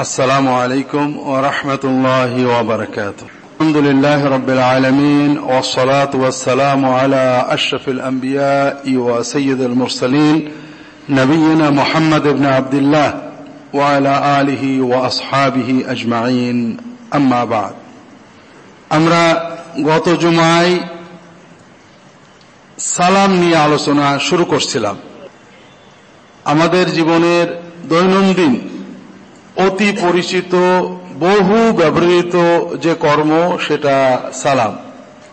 السلام عليكم ورحمة الله وبركاته الحمد لله رب العالمين والصلاة والسلام على أشرف الأنبياء وسيد المرسلين نبينا محمد بن عبد الله وعلى آله وأصحابه أجمعين أما بعد আমরা গত জুমায় সালাম নিয়ে আলোচনা শুরু করছিলাম আমাদের জীবনের দৈনন্দিন অতি পরিচিত, বহু ব্যবহৃত যে কর্ম, সেটা সালাম।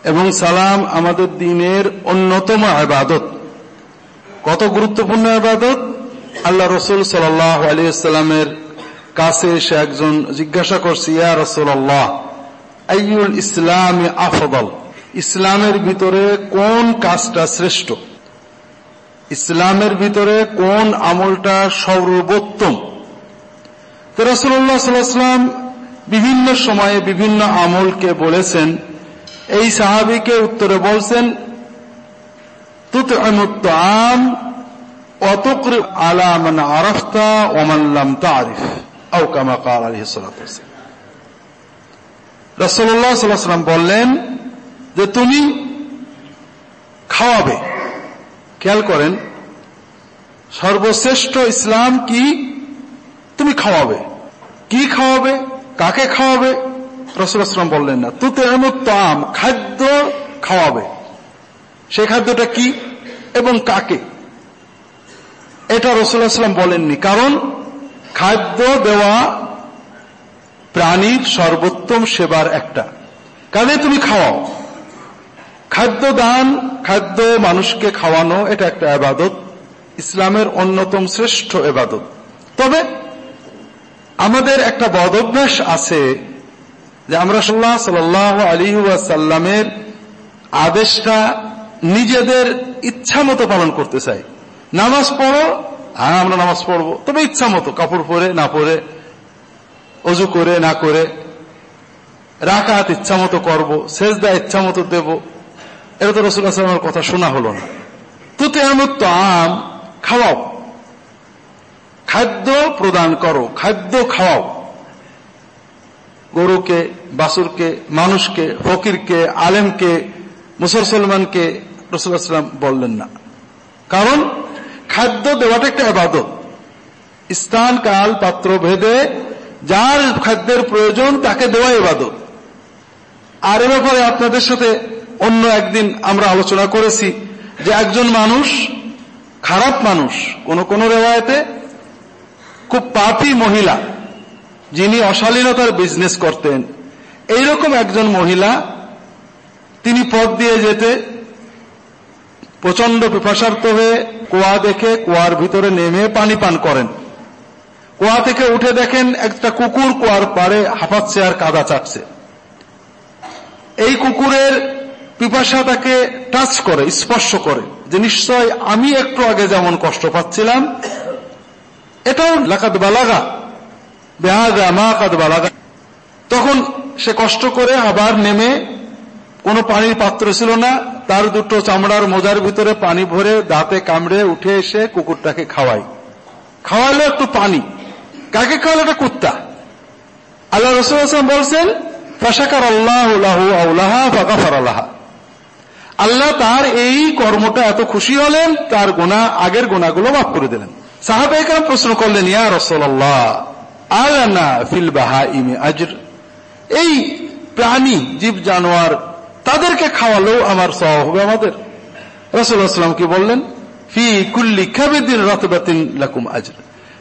এবং সালাম আমাদের দিনের অন্যতম আবাদত। কত গুরুত্বপূর্ণ আবাদত? আল্লাহ রসুল সাল্লাহ আলিয়াল্লামের কাছে এসে একজন জিজ্ঞাসা করছে, ইয়া রসুল্লাহ আইউল ইসলাম আফদল? ইসলামের ভিতরে কোন কাজটা শ্রেষ্ঠ? ইসলামের ভিতরে কোন আমলটা সর্বোত্তম? তো রসুল্লাহ সাল্লাম বিভিন্ন সময়ে বিভিন্ন আমলকে বলেছেন। এই সাহাবিকে উত্তরে বলছেন বললেন যে, তুমি খাওয়াবে। খেয়াল করেন, সর্বশ্রেষ্ঠ ইসলাম কি? তুমি খাওয়াবে। কি খাওয়াবে? কাকে খাওয়াবে? রসুলাম বললেন না। তুতে তাম খাদ্য খাওয়াবে। সেই খাদ্যটা কি এবং কাকে? এটা রসুলাম বলেননি। কারণ খাদ্য দেওয়া প্রাণীর সর্বোত্তম সেবার একটা। কাজে তুমি খাওয়াও। খাদ্য দান, খাদ্য মানুষকে খাওয়ানো, এটা একটা আবাদত। ইসলামের অন্যতম শ্রেষ্ঠ এবাদত তবে আমাদের একটা বদ অভ্যাস আছে যে আমরা সাল্লাহ সাল আলী সাল্লামের আদেশটা নিজেদের ইচ্ছা মতো পালন করতে চাই। নামাজ পড়ো হ্যাঁ আমরা নামাজ পড়ব, তবে ইচ্ছা মতো, কাপড় পরে, না পরে, অজু করে, না করে, রাকাত ইচ্ছা মতো করব, সেজদা ইচ্ছা মতো দেব। এটা তো রসুল্লাহ সাল্লামের কথা শোনা হলো না। তুতে আমত আম, খাওয়াও। খাদ্য প্রদান করো, খাদ্য খাওয়াও। গরুকে বাসুরকে মানুষকে, ফকিরকে, আলেমকে, মুসলমানকে রসুলাম বললেন না। কারণ খাদ্য দেওয়াটা একটা আবাদত। স্থান, কাল পাত্র ভেদে যার খাদ্যের প্রয়োজন তাকে দেওয়া এবাদত আর এ ব্যাপারে আপনাদের সাথে অন্য একদিন আমরা আলোচনা করেছি যে একজন মানুষ খারাপ মানুষ, কোন কোন রেওয়ায়তে খুব পাপি মহিলা, যিনি অশালীনতার বিজনেস করতেন। এইরকম একজন মহিলা, তিনি পথ দিয়ে যেতে প্রচণ্ড পিপাসার্থ হয়ে কুয়া দেখে কুয়ার ভিতরে নেমে পানি পান করেন। কুয়া থেকে উঠে দেখেন একটা কুকুর কুয়ার পারে হাঁপাচ্ছে আর কাদা চাটছে। এই কুকুরের পিপাসা তাকে টাচ করে, স্পর্শ করে যে, নিশ্চয় আমি একটু আগে যেমন কষ্ট পাচ্ছিলাম এটাও লাকাত বালাগা। মা বালাগা। তখন সে কষ্ট করে আবার নেমে কোনো পানির পাত্র ছিল না, তার দুটো চামড়ার মোজার ভিতরে পানি ভরে দাঁতে কামড়ে উঠে এসে কুকুরটাকে খাওয়াই খাওয়ালো একটু পানি। কাকে খাওয়ালো? একটা কুত্তা। আল্লাহ রসুল বলছেন, ফাশাকার আল্লাহ আল্লাহা আল্লাহ তার এই কর্মটা এত খুশি হলেন, তার গোনা আগের গোনাগুলো মাফ করে দিলেন। প্রশ্ন করলেন, ইয়া রসল্লাহ আলানা ফিল বাহা ইমে আজর? এই প্রাণী, জীব, জানোয়ার, তাদেরকে খাওয়ালেও আমার সহ হবে আমাদের। বললেন, ফি কুল্লি খাবেদিন রতবাতিন লাকুম আজর।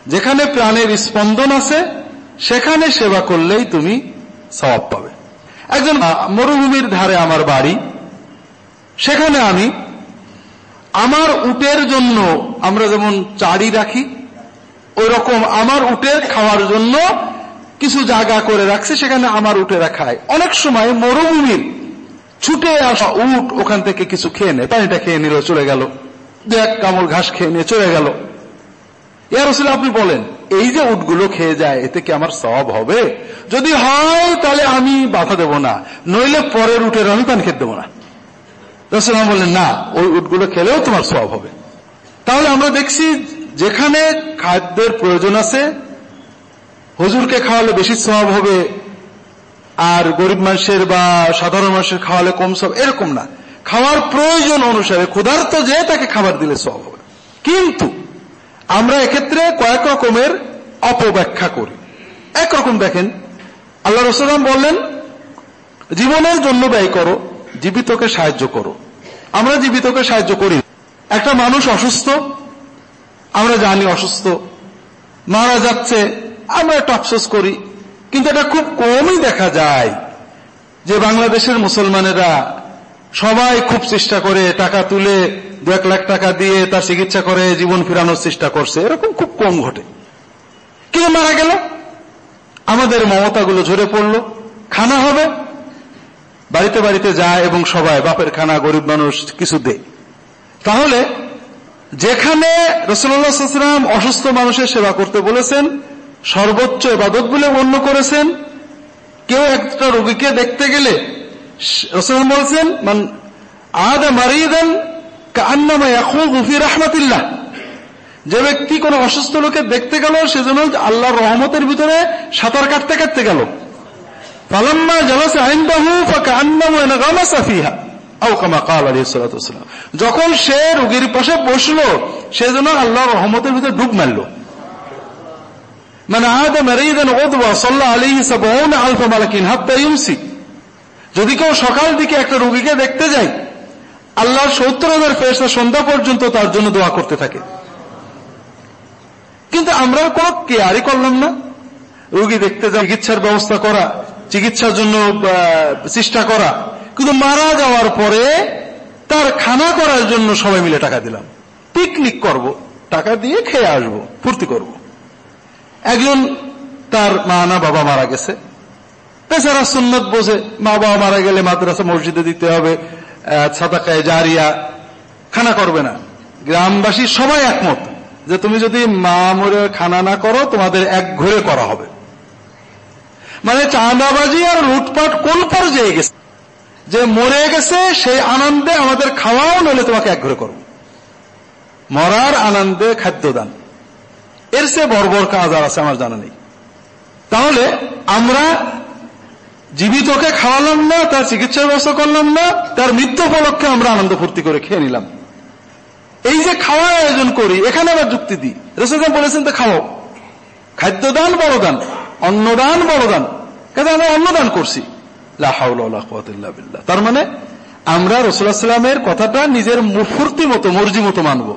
যেখানে প্রাণের স্পন্দন আছে, সেখানে সেবা করলেই তুমি সবাব পাবে। একজন মরুভূমির ধারে আমার বাড়ি, সেখানে আমি আমার উটের জন্য আমরা যেমন চারি রাখি ওই রকম আমার উটের খাওয়ার জন্য কিছু জায়গা করে রাখছে, সেখানে আমার উটেরা খায় অনেক সময় মরুভূমির ছুটে আসা উট ওখান থেকে কিছু খেয়ে নেয়, পানিটা খেয়ে নিল, চলে গেল। দেখ কামড় ঘাস খেয়ে নিয়ে চলে গেল। ইয়ার আপনি বলেন, এই যে উটগুলো খেয়ে যায়, এতে কি আমার সব হবে? যদি হয়, তাহলে আমি বাধা দেব না। নইলে পরের উটের আমি পানি খেতে দেবো না। রসুলাম বললেন, না, ওই উটগুলো খেলেও তোমার সব হবে। তাহলে আমরা দেখছি যেখানে খাদ্যের প্রয়োজন আছে, হুজুরকে খাওয়ালে বেশি সব হবে, আর গরিব মানুষের বা সাধারণ মানুষের খাওয়ালে কম সব এরকম না। খাওয়ার প্রয়োজন অনুসারে ক্ষুধার্ত যে তাকে খাবার দিলে সব হবে। কিন্তু আমরা এক্ষেত্রে কয়েক রকমের অপব্যাখ্যা করি। একরকম দেখেন, আল্লাহ রসুলাম বললেন, জীবনের জন্য ব্যয় করো জীবিতকে সাহায্য করো। আমরা জীবিতকে সাহায্য করি একটা মানুষ অসুস্থ, আমরা জানি অসুস্থ। মারা যাচ্ছে, আমরা একটু আফসোস করি। কিন্তু এটা খুব কমই দেখা যায় যে বাংলাদেশের মুসলমানেরা সবাই খুব চেষ্টা করে টাকা তুলে দু এক লাখ টাকা দিয়ে তার চিকিৎসা করে জীবন ফিরানোর চেষ্টা করছে। এরকম খুব কম ঘটে। কিন্তু মারা গেল? আমাদের মমতাগুলো ঝরে পড়ল। খানা হবে? বাড়িতে বাড়িতে যায় এবং সবাই বাপের খানা গরিব মানুষ কিছু দেয়। তাহলে যেখানে রসুল্লাহাম অসুস্থ মানুষের সেবা করতে বলেছেন, সর্বোচ্চ এবাদত বলে গণ্য করেছেন, কেউ একটা রোগীকে দেখতে গেলে রসুল বলছেন, মান আদা কান্নামা এখন গুফি রহমতুল্লাহ। যে ব্যক্তি কোন অসুস্থ লোকে দেখতে গেল, সেজন্য আল্লাহর রহমতের ভিতরে সাঁতার কাটতে কাটতে গেল। যখন সে রোগীর পাশে বসল, সে যেন আল্লাহর রহমতের ভিতরে ডুব মারল। মানে যদি কেউ সকাল দিকে একটা রোগীকে দেখতে যায়, আল্লাহর সত্তর হাজার ফেরসা সন্ধ্যা পর্যন্ত তার জন্য দোয়া করতে থাকে। কিন্তু আমরা কোন কেয়ারই করলাম না। রোগী দেখতে যায়, চিকিৎসার ব্যবস্থা করা চিকিৎসার জন্য চেষ্টা করা। কিন্তু মারা যাওয়ার পরে তার খানা করার জন্য সবাই মিলে টাকা দিলাম। পিকনিক করব। টাকা দিয়ে খেয়ে আসব, ফুর্তি করব। একজন তার মা না, বাবা মারা গেছে। বেচারা সুন্নত বোঝে, মা, বাবা মারা গেলে মাদ্রাসা মসজিদে দিতে হবে সাদাকায় জারিয়া, খানা করবে না। গ্রামবাসী সবাই একমত যে তুমি যদি মা মরে খানা না করো, তোমাদের এক ঘরে করা হবে। মানে চাঁদাবাজি আর লুটপাট কোন পর্যায়ে গেছে? যে মরে গেছে, সেই আনন্দে আমাদের খাওয়াও, নইলে তোমাকে এক ঘরে করব। মরার আনন্দে খাদ্যদান। এর সে বর্বর কাজ আর আছে, আমার জানা নেই। তাহলে আমরা জীবিতকে খাওয়ালাম না, তার চিকিৎসা ব্যবস্থা করলাম না, তার মৃত্যু উপলক্ষে আমরা আনন্দ ফুর্তি করে খেয়ে নিলাম। এই যে খাওয়ার আয়োজন করি, এখানে আবার যুক্তি দিই। রসুলাম বলেছেন তো খাও। খাদ্যদান, বড়দান। অন্নদান বড়দান। কাজে আমরা অন্নদান করছি। তার মানে আমরা রসুলামের কথাটা নিজের ফুর্তি মতো, মর্জি মতো মানব।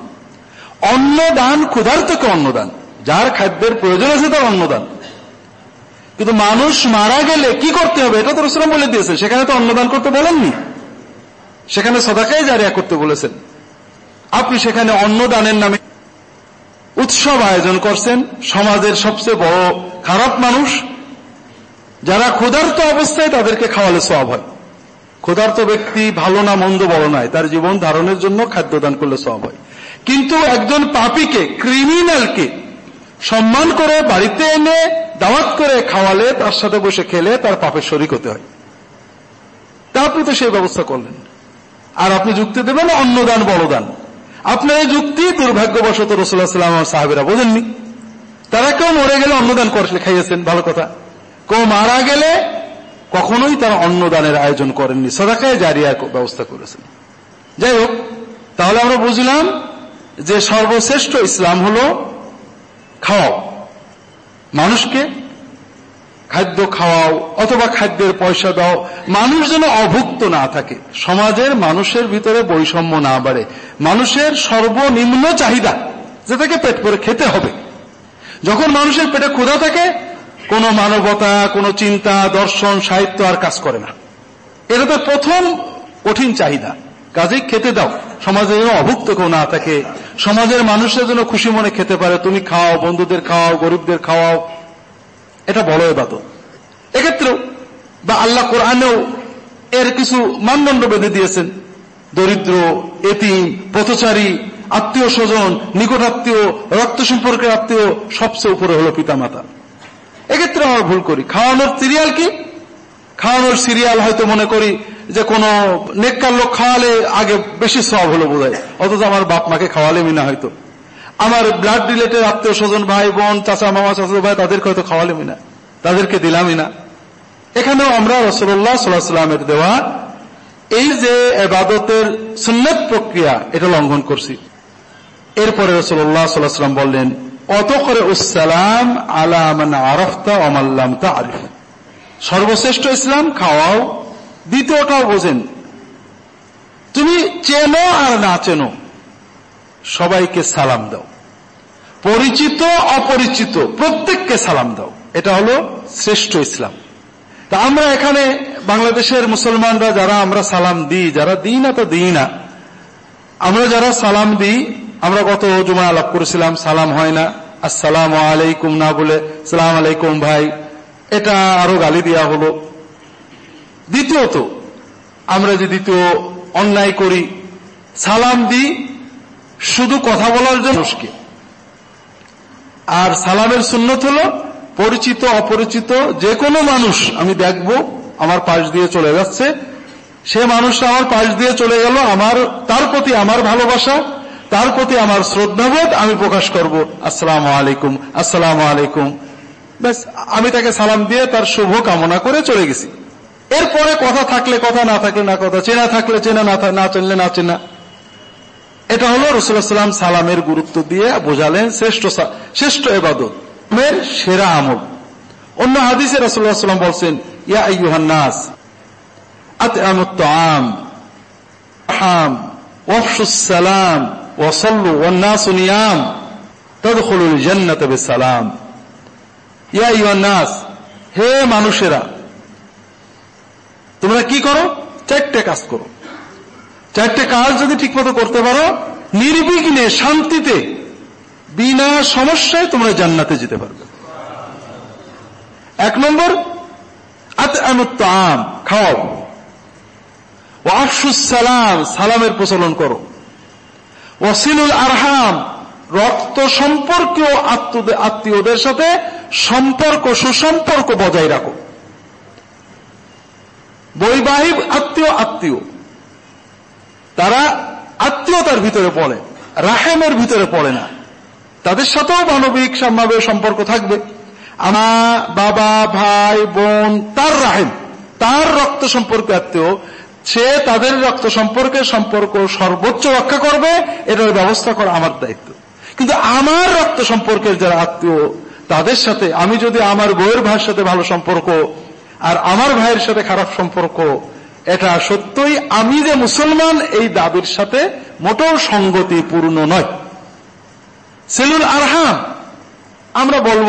অন্নদান ক্ষুধার্তকে অন্নদান। যার খাদ্যের প্রয়োজন আছে তার অন্নদান। কিন্তু মানুষ মারা গেলে কি করতে হবে? এটা তো রসুলাম বলে দিয়েছে সেখানে তো অন্নদান করতে বলেননি। সেখানে সদাকাই জারিয়া করতে বলেছেন। আপনি সেখানে অন্নদানের নামে উৎসব আয়োজন করছেন সমাজের সবচেয়ে বড় খারাপ মানুষ, যারা ক্ষুধার্ত অবস্থায় তাদেরকে খাওয়ালে সব হয়। ক্ষুধার্ত ব্যক্তি ভালো না, মন্দ বড় নয়, তার জীবন ধারণের জন্য খাদ্যদান করলে সব হয়। কিন্তু একজন পাপিকে ক্রিমিনালকে সম্মান করে বাড়িতে এনে দাওয়াত করে খাওয়ালে, তার সাথে বসে খেলে তার পাপের শরিক হতে হয়। তা আপনি তো সেই ব্যবস্থা করলেন। আর আপনি যুক্তি দেবেন অন্নদান বড়দান আপনার এই যুক্তি দুর্ভাগ্যবশত রসুল্লাহ সাল্লাম সাহাবিরা বোঝেননি। তারা কেউ মরে গেলে অন্নদান করলে খাইয়েছেন, ভালো কথা। কেউ মারা গেলে কখনোই তারা অন্নদানের আয়োজন করেননি, সদাকায় জারিয়া ব্যবস্থা করেছেন। যাই হোক, তাহলে আমরা বুঝলাম যে সর্বশ্রেষ্ঠ ইসলাম হল খাওয়াও মানুষকে খাদ্য খাওয়াও অথবা খাদ্যের পয়সা দাও, মানুষ যেন অভুক্ত না থাকে। সমাজের মানুষের ভিতরে বৈষম্য না বাড়ে। মানুষের সর্বনিম্ন চাহিদা যে তাকে পেট করে খেতে হবে। যখন মানুষের পেটে ক্ষুধা থাকে, কোনো মানবতা, কোনো চিন্তা, দর্শন, সাহিত্য আর কাজ করে না। এটা তো প্রথম কঠিন চাহিদা। কাজেই খেতে দাও। সমাজে যেন অভুক্ত কেউ না থাকে। সমাজের মানুষের জন্য খুশি মনে খেতে পারে। তুমি খাও, বন্ধুদের খাওয়াও গরিবদের খাওয়াও। এটা বড় এবাদত। এক্ষেত্রেও বা আল্লাহ কোরআনেও এর কিছু মানদণ্ড বেঁধে দিয়েছেন। দরিদ্র, এতিম, পথচারী, আত্মীয় স্বজন, নিকট আত্মীয়, রক্ত সম্পর্কের আত্মীয়, সবচেয়ে উপরে হল পিতামাতা। এক্ষেত্রে আমরা ভুল করি। খাওয়ানোর সিরিয়াল কি? খাওয়ানোর সিরিয়াল হয়তো মনে করি যে কোন নেককার লোক খাওয়ালে আগে বেশি সব হলো বোধ হয় অথচ আমার বাপ মাকে খাওয়ালে মিনা হয়তো। আমার ব্লাড রিলেটেড আত্মীয় স্বজন, ভাই, বোন, চাচা, মামা, চাচা, ভাই, তাদেরকে হয়তো খাওয়ালামই না তাদেরকে দিলামই না এখানেও আমরা রসল্লাহ সাল্লাহ সাল্লামের দেওয়া এই যে এবাদতের সুন্নত প্রক্রিয়া, এটা লঙ্ঘন করছি। এরপরে রসল্লাহ সাল্লাহ সাল্লাম বললেন অত করে উসালাম আলামান আরফতা অমাল্লাম তা আরিফ সর্বশ্রেষ্ঠ ইসলাম, খাওয়াও। দ্বিতীয়টাও বোঝেন, তুমি চেনো আর না চেনো, সবাইকে সালাম দাও। পরিচিত, অপরিচিত, প্রত্যেককে সালাম দাও। এটা হলো শ্রেষ্ঠ ইসলাম। তা আমরা এখানে বাংলাদেশের মুসলমানরা যারা আমরা সালাম দিই, যারা দিই না তো দিই না। আমরা যারা সালাম দিই, আমরা গত জুমা আলাপ করেছিলাম, সালাম হয় না। আসসালাম আলাইকুম না বলে, সালাম আলাইকুম ভাই, এটা আরও গালি দেওয়া হলো। দ্বিতীয়ত, আমরা যে দ্বিতীয় অন্যায় করি, সালাম দিই শুধু কথা বলার জন্য আর সালামের সুন্নত হল পরিচিত, অপরিচিত যে কোনো মানুষ, আমি দেখব, আমার পাশ দিয়ে চলে যাচ্ছে। সে মানুষটা আমার পাশ দিয়ে চলে গেল, আমার, তার প্রতি আমার ভালোবাসা, তার প্রতি আমার শ্রদ্ধাবোধ আমি প্রকাশ করব। আসসালাম আলাইকুম আসসালাম আলাইকুম। ব্যাস, আমি তাকে সালাম দিয়ে তার শুভ কামনা করে চলে গেছি। এরপরে কথা থাকলে কথা, না থাকলে না কথা, চেনা থাকলে চেনা, না চেনলে না চেনা এটা হলো রসুলাম সালামের গুরুত্ব দিয়ে বোঝালেন শ্রেষ্ঠ শ্রেষ্ঠ এবাদত সেরা আমল। অন্য হাদিসে রসুল্লাহ সাল্লাম বলছেন, ইয়া ইউহান্নাস সালাম হে মানুষেরা, তোমরা কি করো? চারটে কাজ করো। চারটে কাজ যদি ঠিকমতো করতে পারো, নির্বিঘ্নে, শান্তিতে, বিনা সমস্যায় তোমরা জান্নাতে যেতে পারবে। এক নম্বর আম খাও সালাম, সালামের প্রচলন করো। ওসিলুল আরহাম, রক্ত সম্পর্কীয় আত্মীয়দের সাথে সম্পর্ক, সুসম্পর্ক বজায় রাখো। বৈবাহিক আত্মীয় আত্মীয়। তারা আত্মীয়তার ভিতরে পড়ে, রাহেমের ভিতরে পড়ে না। তাদের সাথেও মানবিক সম্ভাবে সম্পর্ক থাকবে। আমার বাবা, ভাই, বোন, তার রাহেম, তার রক্ত সম্পর্ক আত্মীয়, সে তাদের রক্ত সম্পর্কে সম্পর্ক সর্বোচ্চ রক্ষা করবে, এটার ব্যবস্থা করা আমার দায়িত্ব। কিন্তু আমার রক্ত সম্পর্কের যারা আত্মীয়, তাদের সাথে আমি যদি আমার বইয়ের ভাইয়ের সাথে ভালো সম্পর্ক আর আমার ভাইয়ের সাথে খারাপ সম্পর্ক এটা সত্যই আমি যে মুসলমান, এই দাবির সাথে মোটেও সঙ্গতিপূর্ণ নয়। সেলুল আরহাম, আমরা বলব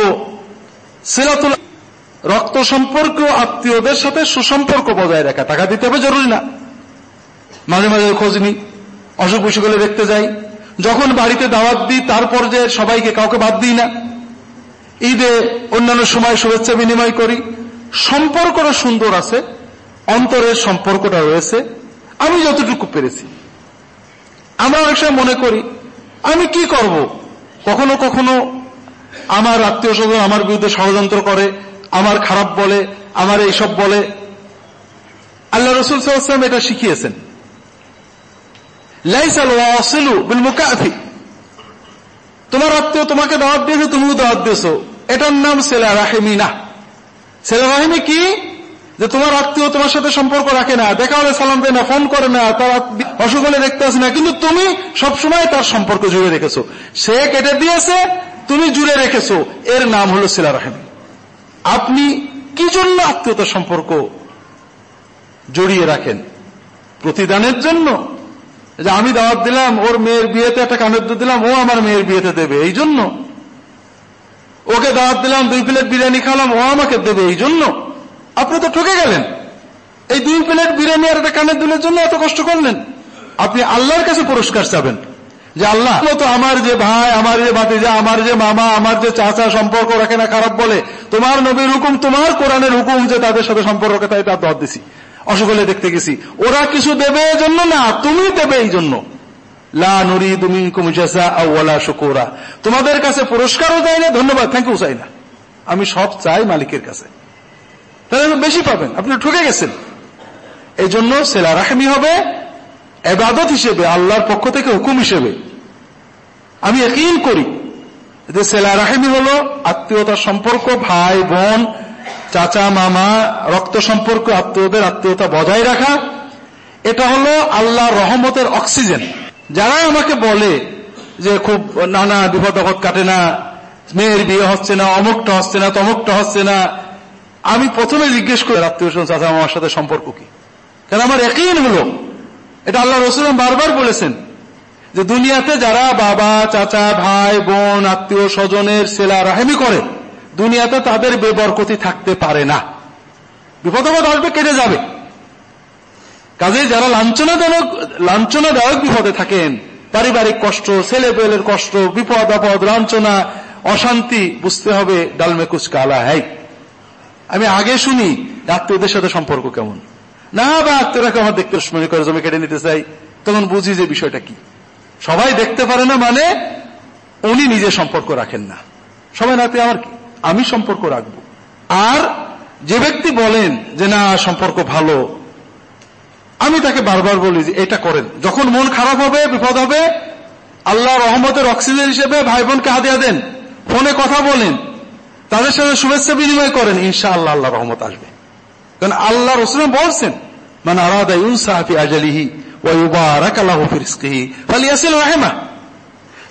সেলাতুল রক্ত সম্পর্ক আত্মীয়দের সাথে সুসম্পর্ক বজায় রাখা টাকা দিতে হবে, জরুরি না। মাঝে মাঝে খোঁজ নি অসুখ বিসুখ হলে দেখতে যাই। যখন বাড়িতে দাওয়াত দিই, তারপর যে সবাইকে কাউকে বাদ দিই না। ঈদে অন্যান্য সময় শুভেচ্ছা বিনিময় করি। সম্পর্কটা সুন্দর আছে অন্তরের সম্পর্কটা রয়েছে, আমি যতটুকু পেরেছি। আমরা অনেক সময় মনে করি, আমি কি করব? কখনো কখনো আমার আত্মীয় স্বজন আমার বিরুদ্ধে ষড়যন্ত্র করে, আমার খারাপ বলে, আমার এইসব বলে। আল্লাহ রসুল সাল্লাম এটা শিখিয়েছেন। তোমার আত্মীয় তোমাকে দাওয়াত দিয়েছে, তুমিও দাওয়াত দিয়েছ। এটার নাম সেলা রাহেমি না সেলা রাহেমি কি? যে তোমার আত্মীয় তোমার সাথে সম্পর্ক রাখে না, দেখা হলে সালাম দেয় না ফোন করে না, তার অসুখ হলে দেখতে আসে না। কিন্তু তুমি সবসময় তার সম্পর্ক জুড়ে রেখেছো। সে কেটে দিয়েছে, তুমি জুড়ে রেখেছো। এর নাম হলো সিলা রাহেম। আপনি কি জন্য আত্মীয়তার সম্পর্ক জড়িয়ে রাখেন? প্রতিদানের জন্য? যে আমি দাওয়াত দিলাম, ওর মেয়ের বিয়েতে একটা কানের দিলাম, ও আমার মেয়ের বিয়েতে দেবে, এই জন্য? ওকে দাওয়াত দিলাম, দুই প্লেট বিরিয়ানি খাওয়ালাম, ও আমাকে দেবে, এই জন্য? আপনি তো ঠকে গেলেন। এই দুই প্লেট বিরিয়ানি আর একটা কানের দুলের জন্য এত কষ্ট করলেন। আপনি আল্লাহর কাছে পুরস্কার চাবেন। যে আল্লাহ তো আমার যে ভাই, আমার যে ভাতিজা, আমার যে মামা, আমার যে চাচা সম্পর্ক রাখে না খারাপ বলে, তোমার নবীর হুকুম, তোমার কোরআনের হুকুম যে তাদের সাথে সম্পর্ক তাই তার দর দিছি। অসকলে দেখতে গেছি। ওরা কিছু দেবে এই জন্য না, তুমি দেবে এই জন্য। তোমাদের কাছে পুরস্কারও দেয় না, ধন্যবাদ। থ্যাংক ইউ চাই না আমি সব চাই মালিকের কাছে। তাহলে বেশি পাবেন। আপনি ঠকে গেছেন। এই জন্য সেলা রাহমি হবে, এবাদত হিসেবে, আল্লাহর পক্ষ থেকে হুকুম হিসেবে। আমি একই করি যে সেলা রাহেমি হল আত্মীয়তার সম্পর্ক, ভাই, বোন, চাচা, মামা, রক্ত সম্পর্ক, আত্মীয়দের আত্মীয়তা বজায় রাখা। এটা হলো আল্লাহ রহমতের অক্সিজেন। যারা আমাকে বলে যে খুব নানা বিপদ কাটে না, মেয়ের বিয়ে হচ্ছে না, অমুকটা হচ্ছে না, তমুকটা হচ্ছে না আমি প্রথমে জিজ্ঞেস করি আত্মীয় স্বজন চাচা মামার সাথে সম্পর্ক কি? কেন, আমার একই হলো। এটা আল্লাহ রসুল বারবার বলেছেন যে, দুনিয়াতে যারা বাবা, চাচা, ভাই, বোন, আত্মীয় স্বজনের সেলা রাহেমি করে, দুনিয়াতে তাদের বেবরকতি থাকতে পারে না। বিপদাবাদ আসবে, কেটে যাবে। কাজে যারা লাঞ্ছনাজনক লাঞ্ছনাদায়ক বিপদে থাকেন, পারিবারিক কষ্ট ছেলে কষ্ট বিপদ আপদ লাঞ্ছনা, অশান্তি, বুঝতে হবে ডালমে কুচকা হ্যাঁ আমি আগে শুনি আত্মীয়দের সাথে সম্পর্ক কেমন? না বা আত্মীয়রাকে আমার দেখতে মনে করে জমি কেটে নিতে চাই, তখন বুঝি যে বিষয়টা কি। সবাই দেখতে পারে না মানে উনি নিজে সম্পর্ক রাখেন না। সবাই নাতে আমার কি? আমি সম্পর্ক রাখব। আর যে ব্যক্তি বলেন যে, না, সম্পর্ক ভালো, আমি তাকে বারবার বলি যে, এটা করেন। যখন মন খারাপ হবে, বিপদ হবে, আল্লাহ রহমতের অক্সিজেন হিসেবে ভাই বোনকে হাতিয়া দেন, ফোনে কথা বলেন তাদের সাথে শুভেচ্ছা বিনিময় করেন ইনশা আল্লাহ আল্লাহ রহমত আসবে। কারণ আল্লাহ রসুল বলছেন মানে আলাদা ইউনসাহাফি আজালিহি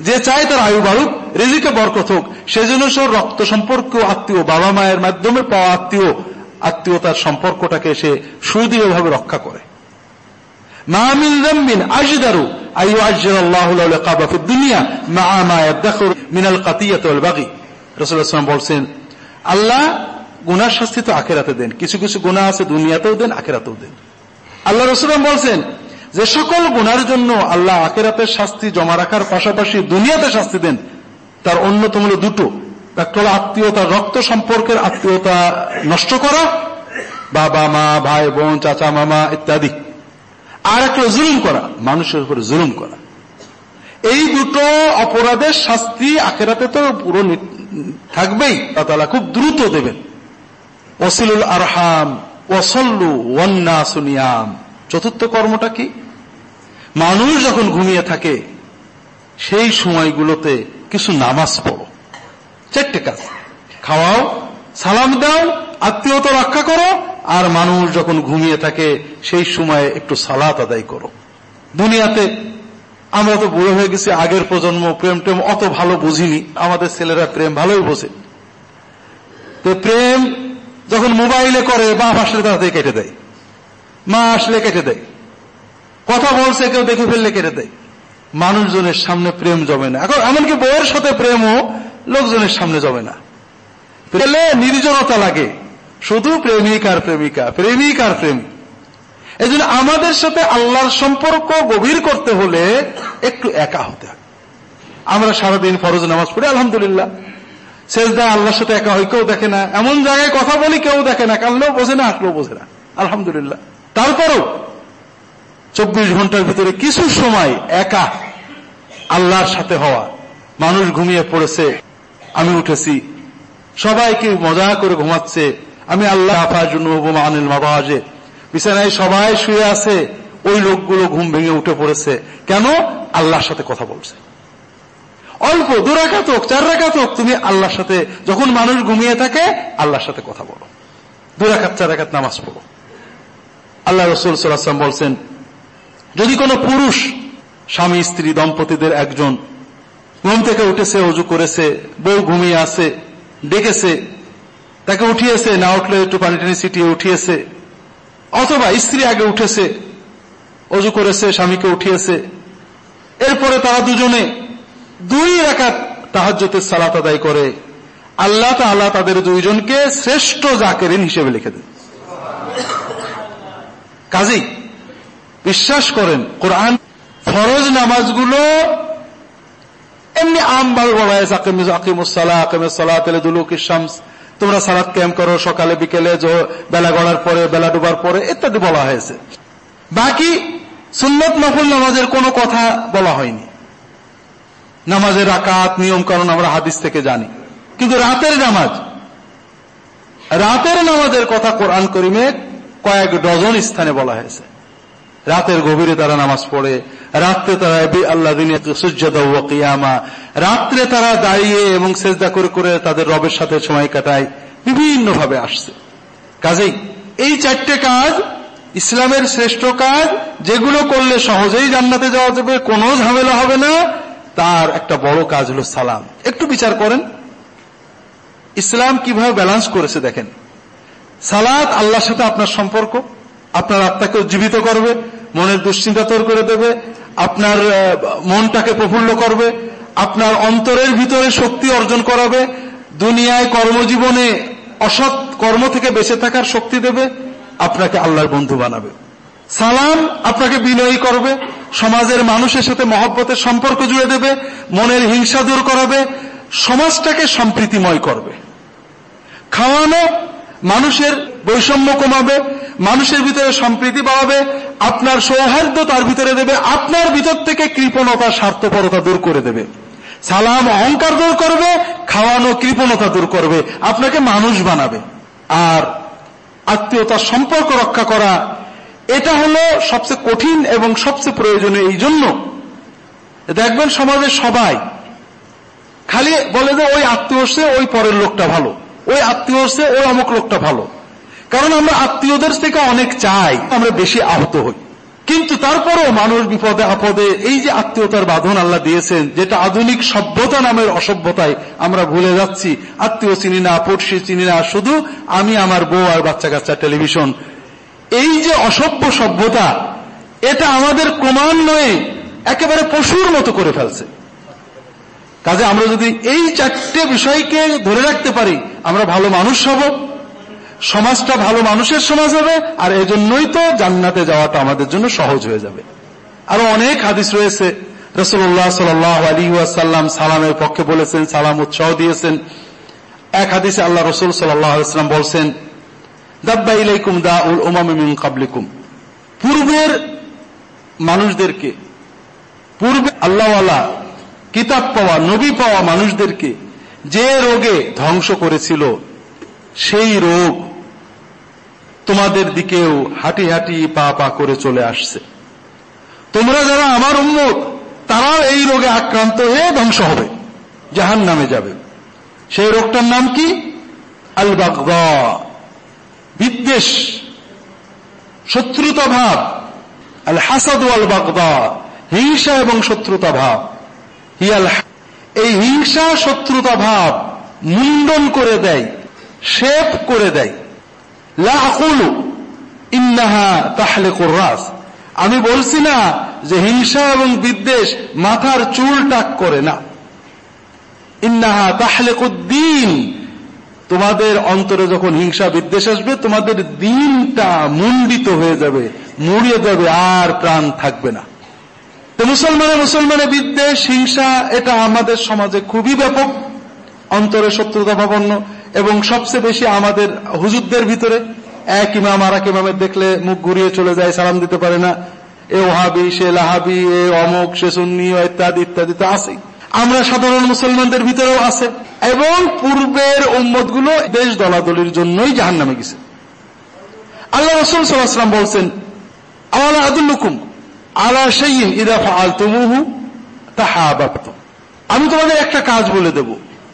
যে চায় তার আয়ু বাড়ুক, রেজিকে বরকত হোক, সেজন্য সে রক্ত সম্পর্ক আত্মীয় বাবা মায়ের মাধ্যমে পাওয়া আত্মীয়, আত্মীয়তার সম্পর্কটাকে সে সুদৃঢ়ভাবে রক্ষা করে। মামিন রম্মিন আজদারু দুনিয়া মা মা মিনাল কাতিয়াত বাগি। রসুল্লাহাম বলছেন, আল্লাহ গুনার শাস্তি তো আখেরাতে দেন। কিছু কিছু গুণা আছে দুনিয়াতেও দেন, আখেরাতেও দেন। আল্লাহ রসুলাম বলছেন, যে সকল গুনার জন্য আল্লাহ আখেরাতের শাস্তি জমা রাখার পাশাপাশি দুনিয়াতে শাস্তি দেন, তার অন্যতম হল দুটো। একটা হল আত্মীয়তা রক্ত সম্পর্কের আত্মীয়তা নষ্ট করা, বাবা, মা, ভাই, বোন, চাচা, মামা ইত্যাদি। আর একটা জুলুম করা, মানুষের উপরে জুলুম করা। এই দুটো অপরাধের শাস্তি আখেরাতে তো পুরো থাকবেই তালা খুব দ্রুত দেবেন। ওসিলুল আরহাম ওসল্লু ওয়ান্না সুনিয়াম চতুর্থ কর্মটা কি? মানুষ যখন ঘুমিয়ে থাকে, সেই সময়গুলোতে কিছু নামাজ পড়ো। চারটে কাজ। খাওয়াও, সালাম দাও, আত্মীয়তা রক্ষা করো, আর মানুষ যখন ঘুমিয়ে থাকে, সেই সময়ে একটু সালাত আদায় করো। দুনিয়াতে আমরা তো বুড়ো হয়ে গেছি, আগের প্রজন্ম প্রেম টেম অত ভালো বুঝিনি, আমাদের ছেলেরা প্রেম ভালোই বোঝে। তো প্রেম যখন মোবাইলে করে, বাপ আসলে তাড়াতাড়ি কেটে দেয়, মা আসলে কেটে দেয়, কথা বলছে কেউ দেখে ফেললে কেটে দেয়। মানুষজনের সামনে প্রেম জমে না। এখন এমনকি বউয়ের সাথে প্রেমও লোকজনের সামনে জমে না। পেলে নির্জনতা লাগে। শুধু প্রেমিক আর প্রেমিকা, প্রেমিক আর প্রেমিক। এই আমাদের সাথে আল্লাহর সম্পর্ক গভীর করতে হলে একটু একা হতে হবে আমরা সারাদিন ফরজ নামাজ পড়ি, আলহামদুলিল্লাহ। শেষদা আল্লাহর সাথে একা হয়, কেউ দেখে না। এমন জায়গায় কথা বলি, কেউ দেখে না। কানলেও বোঝে না, আসলেও বোঝে না। আলহামদুলিল্লাহ। তারপরও চব্বিশ ঘণ্টার ভিতরে কিছু সময় একা আল্লাহর সাথে হওয়া। মানুষ ঘুমিয়ে পড়েছে, আমি উঠেছি। সবাইকে মজা করে ঘুমাচ্ছে। আমি আল্লাহ আফাজুন আনিল মাবাজে। বিছানায় সবাই শুয়ে আছে, ওই লোকগুলো ঘুম ভেঙে উঠে পড়েছে। কেন? আল্লাহর সাথে কথা বলছে। অল্প, দু রাখাত হোক, চার রাখাত হোক, তুমি আল্লাহর সাথে, যখন মানুষ ঘুমিয়ে থাকে, আল্লাহর সাথে কথা বলো। দু রাখাত চার রাখাত নামাজ পড়ো। আল্লাহ রসুল সাল্লাম বলছেন, যদি কোনো পুরুষ, স্বামী, স্ত্রী, দম্পতিদের একজন ঘুম থেকে উঠেছে অজু করেছে, বউ ঘুমিয়ে আছে, ডেকেছে, তাকে উঠিয়েছে, না উঠলে একটু পানি টানি ছিটিয়ে উঠিয়েছে অথবা স্ত্রী আগে উঠেছে, অজু করেছে, স্বামীকে উঠিয়েছে। এরপরে তারা দুজনে দুই রাখাত তাহাজ্যতে সালাত আদায় করে। আল্লাহ তাল্লাহ তাদের দুইজনকে শ্রেষ্ঠ জাকেরিন হিসেবে লিখে দেন। কাজী, বিশ্বাস করেন, কোরআন ফরজ নামাজগুলো এমনি আম বলা হয়েছে আকিমুসালা আকিমুসালা তেলে দুলুক শামস তোমরা সালাদ ক্যাম্প করো সকালে, বিকেলে বেলা গড়ার পরে, বেলা ডুবার পরে, ইত্যাদি বলা হয়েছে। বাকি সুন্নত নফল নামাজের কোনো কথা বলা হয়নি। নামাজের আকাত নিয়ম কারণ আমরা হাদিস থেকে জানি। কিন্তু রাতের নামাজ, রাতের নামাজের কথা কোরআন করিমে কয়েক ডজন স্থানে বলা হয়েছে। রাতের গভীরে তারা নামাজ পড়ে, রাত্রে তারা আল্লাহ দিনে রাত্রে তারা দাঁড়িয়ে এবং সেজদা করে করে তাদের রবের সাথে সময় কাটায়, বিভিন্নভাবে আসছে। কাজেই এই চারটে কাজ ইসলামের শ্রেষ্ঠ কাজ, যেগুলো করলে সহজেই জান্নাতে যাওয়া যাবে, কোনো ঝামেলা হবে না, তার একটা বড় কাজ হলো সালাম। একটু বিচার করেন। ইসলাম কীভাবে ব্যালান্স করেছে দেখেন। সালাদ আল্লাহর সাথে আপনার সম্পর্ক? আপনার আত্মাকে উজ্জীবিত করবে, মনের দুশ্চিন্তা তোর করে দেবে, আপনার মনটাকে প্রফুল্ল করবে, আপনার অন্তরের ভিতরে শক্তি অর্জন করাবে, দুনিয়ায় কর্মজীবনে অসৎ কর্ম থেকে বেঁচে থাকার শক্তি দেবে, আপনাকে আল্লাহর বন্ধু বানাবে। সালাম আপনাকে বিনয়ী করবে, সমাজের মানুষের সাথে মহব্বতের সম্পর্ক জুড়ে দেবে, মনের হিংসা দূর করাবে, সমাজটাকে সম্প্রীতিময় করবে। খাওয়ানো মানুষের বৈষম্য কমাবে মানুষের ভিতরে সম্প্রীতি বাড়াবে, আপনার সৌহার্দ্য তার ভিতরে দেবে, আপনার ভিতর থেকে কৃপণতা, স্বার্থপরতা দূর করে দেবে। সালাম, অহংকার দূর করবে, খাওয়ানো কৃপণতা দূর করবে, আপনাকে মানুষ বানাবে। আর আত্মীয়তার সম্পর্ক রক্ষা করা, এটা হলো সবচেয়ে কঠিন এবং সবচেয়ে প্রয়োজনীয়। এই জন্য দেখবেন সমাজের সবাই খালি বলে যে, ওই আত্মীয় ওই পরের লোকটা ভালো। ওই আত্মীয় ওই অমুক লোকটা ভালো। কারণ আমরা আত্মীয়দের থেকে অনেক চাই, আমরা বেশি আহত হই। কিন্তু তারপরও মানুষ বিপদে আপদে এই যে আত্মীয়তার বাঁধন আল্লাহ দিয়েছেন, যেটা আধুনিক সভ্যতা নামের অসভ্যতায় আমরা ভুলে যাচ্ছি। আত্মীয় চিনি না, পড়শি চিনি না, শুধু আমি, আমার বউ আর বাচ্চা কাচ্চা টেলিভিশন। এই যে অসভ্য সভ্যতা, এটা আমাদের ক্রমান্বয়ে একেবারে পশুর মতো করে ফেলছে। কাজে আমরা যদি এই চারটে বিষয়কে ধরে রাখতে পারি, আমরা ভালো মানুষ হব। সমাজটা ভালো মানুষের সমাজ হবে, আর এজন্যই তো জান্নাতে যাওয়াটা আমাদের জন্য সহজ হয়ে যাবে। আরও অনেক হাদিস রয়েছে। রসুল্লাহ সাল আলী সালামের পক্ষে বলেছেন, সালাম উৎসাহ দিয়েছেন। এক হাদিসে আল্লাহ রসুল সাল্লাম বলছেন, দাব্বা দা উল ওমামিন কাবলিকুম। পূর্বের মানুষদেরকে, পূর্বে আল্লাহওয়ালা, কিতাব পাওয়া, নবী পাওয়া মানুষদেরকে যে রোগে ধ্বংস করেছিল, সেই রোগ তোমাদের দিকেও হাঁটি হাঁটি পা পা করে চলে আসছে। তোমরা যারা আমার উন্মত তারাও এই রোগে আক্রান্ত হয়ে ধ্বংস হবে জাহান নামে যাবে। সেই রোগটার নাম কি? আল বাগদা বিদ্বেষ, শত্রুতা ভাব। আল হাসাদ আল বাগদা হিংসা এবং শত্রুতা ভাব। হিয়াল এই হিংসা, শত্রুতা ভাব মুন্ডন করে দেয়, শেপ করে দেয়। আমি বলছি না যে হিংসা এবং বিদ্বেষ মাথার চুল টাক করে না। ইন্নাহা তাহলে দিন। তোমাদের অন্তরে যখন হিংসা, বিদ্বেষ আসবে, তোমাদের দিনটা মুন্ডিত হয়ে যাবে, মুড়িয়ে যাবে, আর প্রাণ থাকবে না। তো মুসলমানে মুসলমানের বিদ্বেষ, হিংসা, এটা আমাদের সমাজে খুবই ব্যাপক। অন্তরে শত্রুতা ভাবন্য এবং সবচেয়ে বেশি আমাদের হুজুরদের ভিতরে এক ইমাম আর এক ইমামের দেখলে মুখ ঘুরিয়ে চলে যায়, সালাম দিতে পারে না। এ ওহাবি, সে লাহাবি, এ অমুক, সে সুন্নি ইত্যাদি ইত্যাদি তো আসেই আমরা সাধারণ মুসলমানদের ভিতরেও আছে। এবং পূর্বের উম্মতগুলো দেশ দলাদলির জন্যই জাহান নামে গেছে। আল্লাহ রসুল সাল্লাহাম বলছেন আল্লাহ আদুল্লুকুম আলা সেইন ইদা ফাল তুমুহু তাহা আমি তোমাদের একটা কাজ বলে দেব।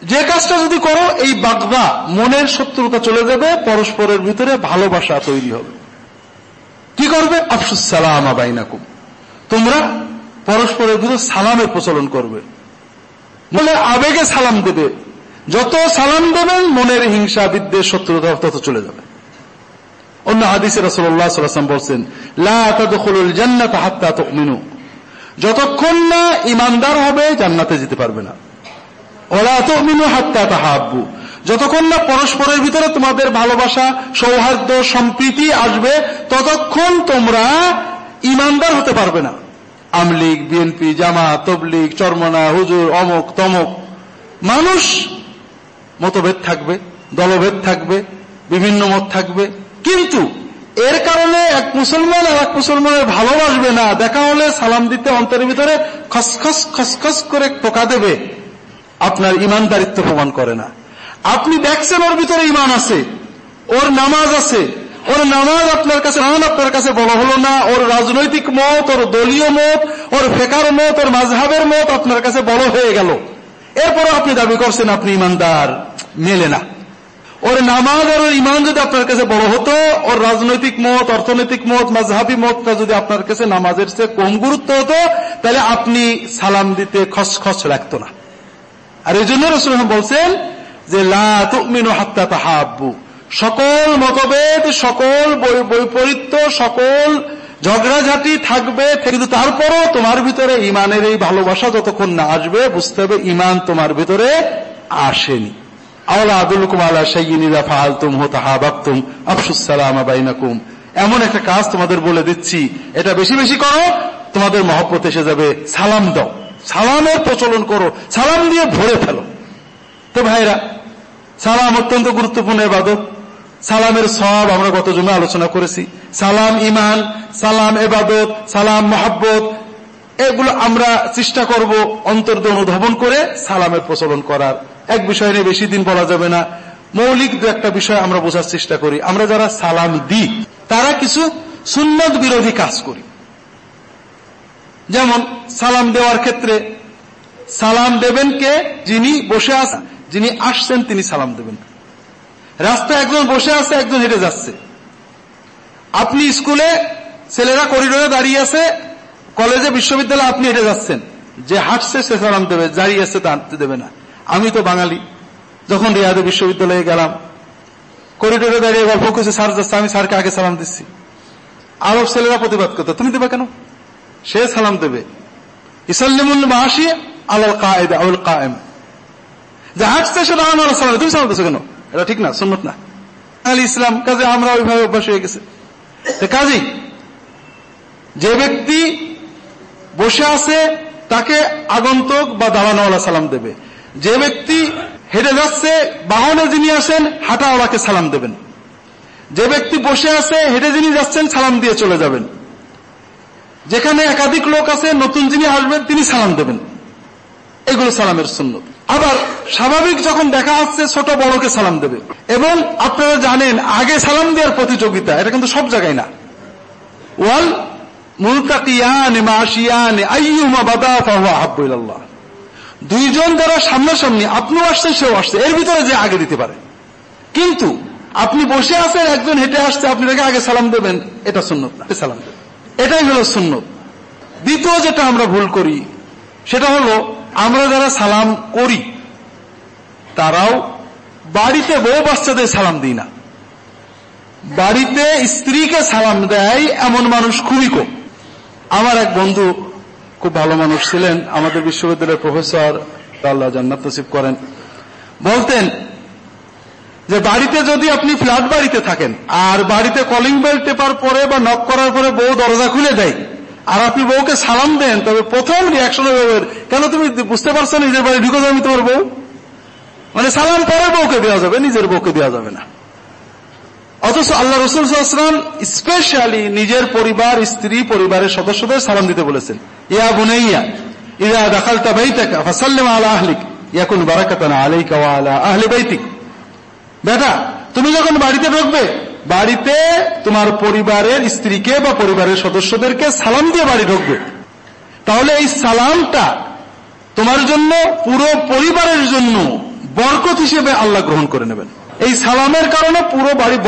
যে কাজটা যদি করো, এই বাগদা মনের শত্রুতা চলে যাবে, পরস্পরের ভিতরে ভালোবাসা তৈরি হবে। কি করবে? আফসুস সালাম আবাইনাকুম তোমরা পরস্পরের ভিতরে সালামের প্রচলন করবে। বলে আবেগে সালাম দেবে। যত সালাম দেবেন মনের হিংসা, বিদ্বেষ, শত্রুতা তত চলে যাবে। অন্য হাদিসে রসল্লাহ সাল্লাম বলছেন জান্নাত হাত্তা যতক্ষণ না ইমানদার হবে, জান্নাতে যেতে পারবে না। ওরা তকমিনু হাত্তা তাহাব্বু। যতক্ষণ না পরস্পরের ভিতরে তোমাদের ভালোবাসা, সৌহার্দ্য, সম্প্রীতি আসবে, ততক্ষণ তোমরা ইমানদার হতে পারবে না। আমলিগ, বিএনপি জামা তবলিগ, চরমনা, হুজুর, অমক, তমক। মানুষ মতভেদ থাকবে, দলভেদ থাকবে, বিভিন্ন মত থাকবে। কিন্তু এর কারণে এক মুসলমান আর এক মুসলমানের ভালোবাসবে না। দেখা হলে সালাম দিতে অন্তরের ভিতরে খসখস খসখস করে টোকা দেবে। আপনার ইমানদারিত্ব প্রমাণ করে না। আপনি দেখছেন ওর ভিতরে ইমান আছে, ওর নামাজ আছে, ওর নামাজ আপনার কাছে আপনার কাছে বলা হলো না, ওর রাজনৈতিক মত, ওর দলীয় মত, ওর ফেকার মত, ওর মাঝহাবের মত আপনার কাছে বড় হয়ে গেল। এরপরও আপনি দাবি করছেন, আপনি ইমানদার, মেলে না। ওর নামাজ আর ওর ইমান যদি আপনার কাছে বড় হতো, ওর রাজনৈতিক মত, অর্থনৈতিক মত, মাঝহাবি মতটা যদি আপনার কাছে নামাজের চেয়ে কম গুরুত্ব হতো, তাহলে আপনি সালাম দিতে খসখস রাখতো না। আর এই জন্য রসুল বলছেন যে সকল মতভেদ সকল বৈপরীত্য, সকল ঝগড়াঝাটি থাকবে, কিন্তু তারপরও তোমার ভিতরে ইমানের এই ভালোবাসা যতক্ষণ না আসবে, বুঝতে হবে ইমান তোমার ভিতরে আসেনি। আওলা আদুলকুম আলা সাইয়িনিরা ফাহালতুম হোতাহাবাক্তুম আফসুসালামা এমন একটা কাজ তোমাদের বলে দিচ্ছি, এটা বেশি বেশি করো, তোমাদের মহব্বত এসে যাবে, সালাম দাও। সালামের প্রচলন করো, সালাম দিয়ে ভরে ফেলো। তো ভাইরা, সালাম অত্যন্ত গুরুত্বপূর্ণ এবাদত। সালামের সব আমরা গত জন্য আলোচনা করেছি। সালাম ইমান সালাম এবাদত, সালাম মহাব্বত, এগুলো আমরা চেষ্টা করব অন্তর্দ অনুধাবন করে সালামের প্রচলন করার। এক বিষয় নিয়ে বেশি দিন বলা যাবে না। মৌলিক দু একটা বিষয় আমরা বোঝার চেষ্টা করি। আমরা যারা সালাম দিই, তারা কিছু সুন্নত বিরোধী কাজ করি। যেমন সালাম দেওয়ার ক্ষেত্রে, সালাম দেবেন কে? যিনি বসে আছেন যিনি আসছেন তিনি সালাম দেবেন। রাস্তায় একজন বসে আছে, একজন হেঁটে যাচ্ছে। আপনি স্কুলে ছেলেরা করিডোরে দাঁড়িয়ে আছে, কলেজে, বিশ্ববিদ্যালয়ে আপনি হেঁটে যাচ্ছেন। যে হাঁটছে সে সালাম দেবে দাঁড়িয়ে আছে তা দেবে না। আমি তো বাঙালি, যখন রিয়াদে বিশ্ববিদ্যালয়ে গেলাম, করিডোরে দাঁড়িয়ে গল্প করছে, স্যার যাচ্ছে, আমি স্যারকে আগে সালাম দিচ্ছি। আরব ছেলেরা প্রতিবাদ করতো, তুমি দেবে কেন? সে সালাম দেবে। ইসাল্লিমুল মাসি আলাল কায়েদ, আউল কায়েম। আমার সালাম, তুমি সালাম দিচ্ছ কেন? এটা ঠিক না, সুন্নত না। ইসলাম, কাজে আমরা ওইভাবে অভ্যাস হয়ে গেছে। কাজী, যে ব্যক্তি বসে আছে, তাকে আগন্তক বা দাঁড়ানোওয়ালা সালাম দেবে। যে ব্যক্তি হেঁটে যাচ্ছে, বাহনে যিনি আসেন হাঁটাওয়ালাকে সালাম দেবেন। যে ব্যক্তি বসে আছে, হেঁটে যিনি যাচ্ছেন, সালাম দিয়ে চলে যাবেন। যেখানে একাধিক লোক আছে, নতুন যিনি আসবেন, তিনি সালাম দেবেন। এগুলো সালামের সুন্নত। আবার স্বাভাবিক যখন দেখা হচ্ছে ছোট বড়কে সালাম দেবে। এবং আপনারা জানেন, আগে সালাম দেওয়ার প্রতিযোগিতা, এটা কিন্তু সব জায়গায় না। ওয়াল দুইজন যারা সামনাসামনি, আপনিও আসছেন, সেও আসছে। এর ভিতরে যে আগে দিতে পারে। কিন্তু আপনি বসে আছেন, একজন হেঁটে আসছে, আপনি তাকে আগে সালাম দেবেন, এটা সুন্নত না সালাম দেবেন। এটাই হলো সুন্নত। দ্বিতীয় যেটা আমরা ভুল করি, সেটা হলো আমরা যারা সালাম করি, তারাও বাড়িতে বউ বাচ্চাদের সালাম দিই না। বাড়িতে স্ত্রীকে সালাম দেয় এমন মানুষ খুবই কম। আমার এক বন্ধু খুব ভালো মানুষ ছিলেন, আমাদের বিশ্ববিদ্যালয়ের প্রফেসর, আল্লাহ জান্নাত করেন, বলতেন যে বাড়িতে যদি আপনি ফ্ল্যাট বাড়িতে থাকেন, আর বাড়িতে কলিং বেল টেপার পরে বা নক করার পরে বউ দরজা খুলে দেয়, আর আপনি বউকে সালাম দেন, তবে প্রথম রিয়াকশন বউয়ের, কেন তুমি বুঝতে পারছ নিজের বাড়ি ঢুকে যাবে তোমার বউ? মানে সালাম পরে বউকে দেওয়া যাবে, নিজের বউকে দেওয়া যাবে না। অথচ আল্লাহ রসুল সাল্লাম স্পেশালি নিজের পরিবার, স্ত্রী, পরিবারের সদস্যদের সালাম দিতে বলেছেন। ইয়া বুনাইয়া, ইয়া দাখালতা বাইতাকা, ফাসাল্লিম আলা আহলিক, ইয়াকুন বারাকাতান আলাইকা ওয়া আলা আহলি বাইতিক। বেটা, তুমি যখন বাড়িতে ঢুকবে, বাড়িতে তোমার পরিবারের স্ত্রীকে বা পরিবারের সদস্যদেরকে সালাম দিয়ে বাড়ি ঢুকবে। তাহলে এই সালামটা তোমার জন্য, পুরো পরিবারের জন্য বরকত হিসেবে আল্লাহ গ্রহণ করে নেবেন। এই সালামের কারণে পুরো বাড়ি